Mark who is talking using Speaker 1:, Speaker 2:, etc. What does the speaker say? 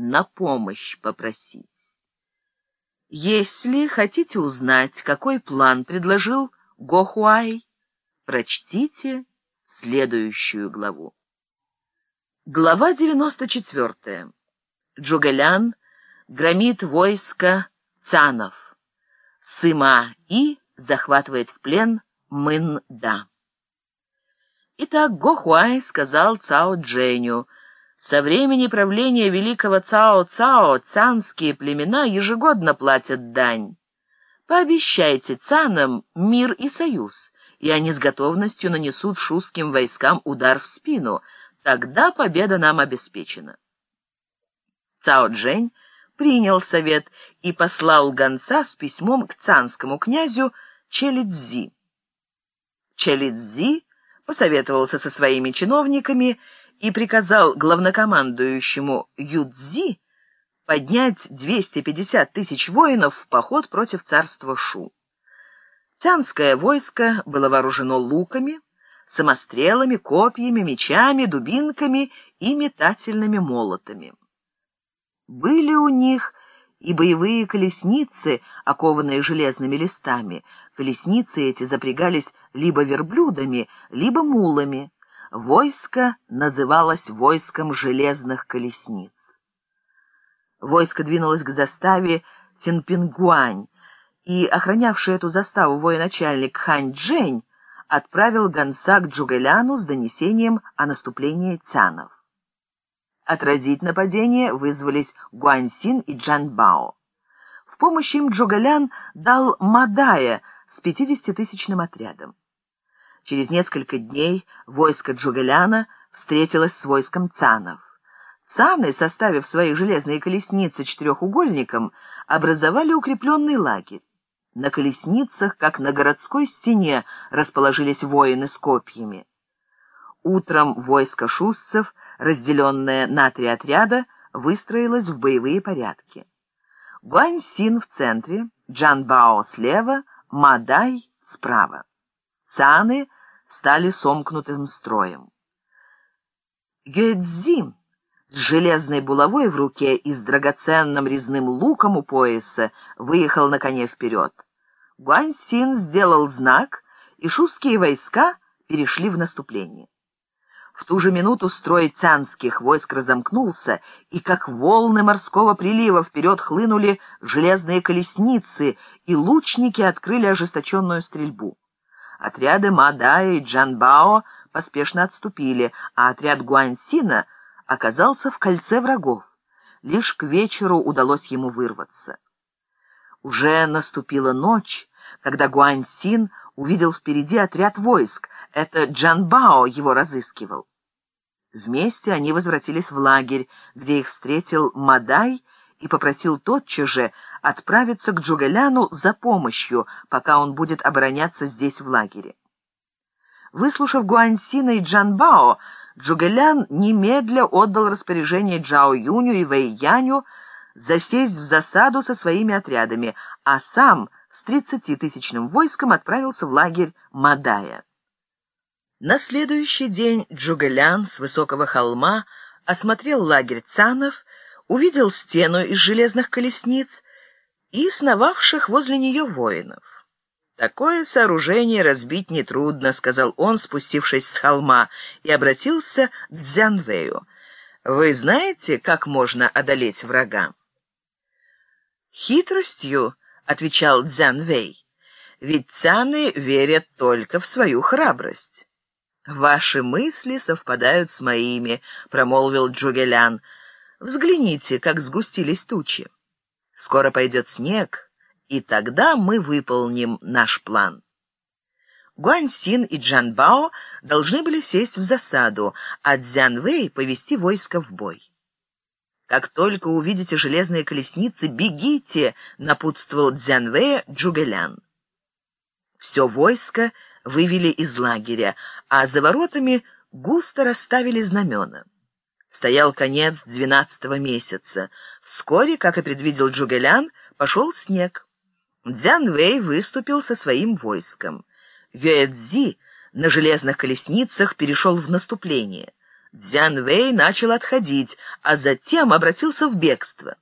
Speaker 1: на помощь попросить. Если хотите узнать, какой план предложил Гохуай, прочтите следующую главу. Глава 94. Джугалян громит войско Цанов. Сыма-И захватывает в плен Мын-Да. Итак, Гохуай сказал Цао Дженю, со времени правления великого Цао-Цао цанские племена ежегодно платят дань. Пообещайте цанам мир и союз, и они с готовностью нанесут шуским войскам удар в спину, тогда победа нам обеспечена. Цао Джень принял совет и послал гонца с письмом к цанскому князю Челидзи. Челидзи посоветовался со своими чиновниками и приказал главнокомандующему Юдзи поднять 250 тысяч воинов в поход против царства Шу. Цянское войско было вооружено луками, самострелами, копьями, мечами, дубинками и метательными молотами. Были у них и боевые колесницы, окованные железными листами. Колесницы эти запрягались либо верблюдами, либо мулами. Войско называлось войском железных колесниц. Войско двинулось к заставе Синпингуань, и охранявший эту заставу военачальник Хань Джень отправил гонца к Джугэляну с донесением о наступлении цянов. Отразить нападение вызвались Гуаньсин и Джанбао. В помощь им Джугалян дал Мадая с 50-тысячным отрядом. Через несколько дней войско Джугаляна встретилось с войском Цанов. Цаны, составив свои железные колесницы четырехугольником, образовали укрепленный лагерь. На колесницах, как на городской стене, расположились воины с копьями. Утром войско шустцев разделенная на три отряда, выстроилась в боевые порядки. Гуаньсин в центре, Джанбао слева, Мадай справа. Цаны стали сомкнутым строем. Юэцзин с железной булавой в руке и с драгоценным резным луком у пояса выехал на коне вперед. Гуаньсин сделал знак, и шустские войска перешли в наступление. В ту же минуту строй цянских войск разомкнулся, и как волны морского прилива вперед хлынули железные колесницы, и лучники открыли ожесточенную стрельбу. Отряды Мадая и Джанбао поспешно отступили, а отряд Гуаньсина оказался в кольце врагов. Лишь к вечеру удалось ему вырваться. Уже наступила ночь, когда Гуаньсин увидел впереди отряд войск. Это Джанбао его разыскивал. Вместе они возвратились в лагерь, где их встретил Мадай и попросил тотчас же отправиться к Джугаляну за помощью, пока он будет обороняться здесь в лагере. Выслушав Гуаньсина и Джанбао, Джугалян немедля отдал распоряжение Джао Юню и Вэй Яню засесть в засаду со своими отрядами, а сам с тридцатитысячным войском отправился в лагерь Мадая. На следующий день Джугалян с высокого холма осмотрел лагерь цанов, увидел стену из железных колесниц и сновавших возле нее воинов. «Такое сооружение разбить нетрудно», — сказал он, спустившись с холма, и обратился к Дзянвэю. «Вы знаете, как можно одолеть врага?» «Хитростью», — отвечал Дзянвэй, — «ведь цаны верят только в свою храбрость». «Ваши мысли совпадают с моими», — промолвил Джугелян. «Взгляните, как сгустились тучи. Скоро пойдет снег, и тогда мы выполним наш план». Гуаньсин и Джанбао должны были сесть в засаду, а Цзянвэй повести войско в бой. «Как только увидите железные колесницы, бегите!» — напутствовал Цзянвэя Джугелян. Все войско — вывели из лагеря, а за воротами густо расставили знамена. Стоял конец двенадцатого месяца. Вскоре, как и предвидел Джугелян, пошел снег. Дзян Вэй выступил со своим войском. Юэцзи на железных колесницах перешел в наступление. Дзян Вэй начал отходить, а затем обратился в бегство.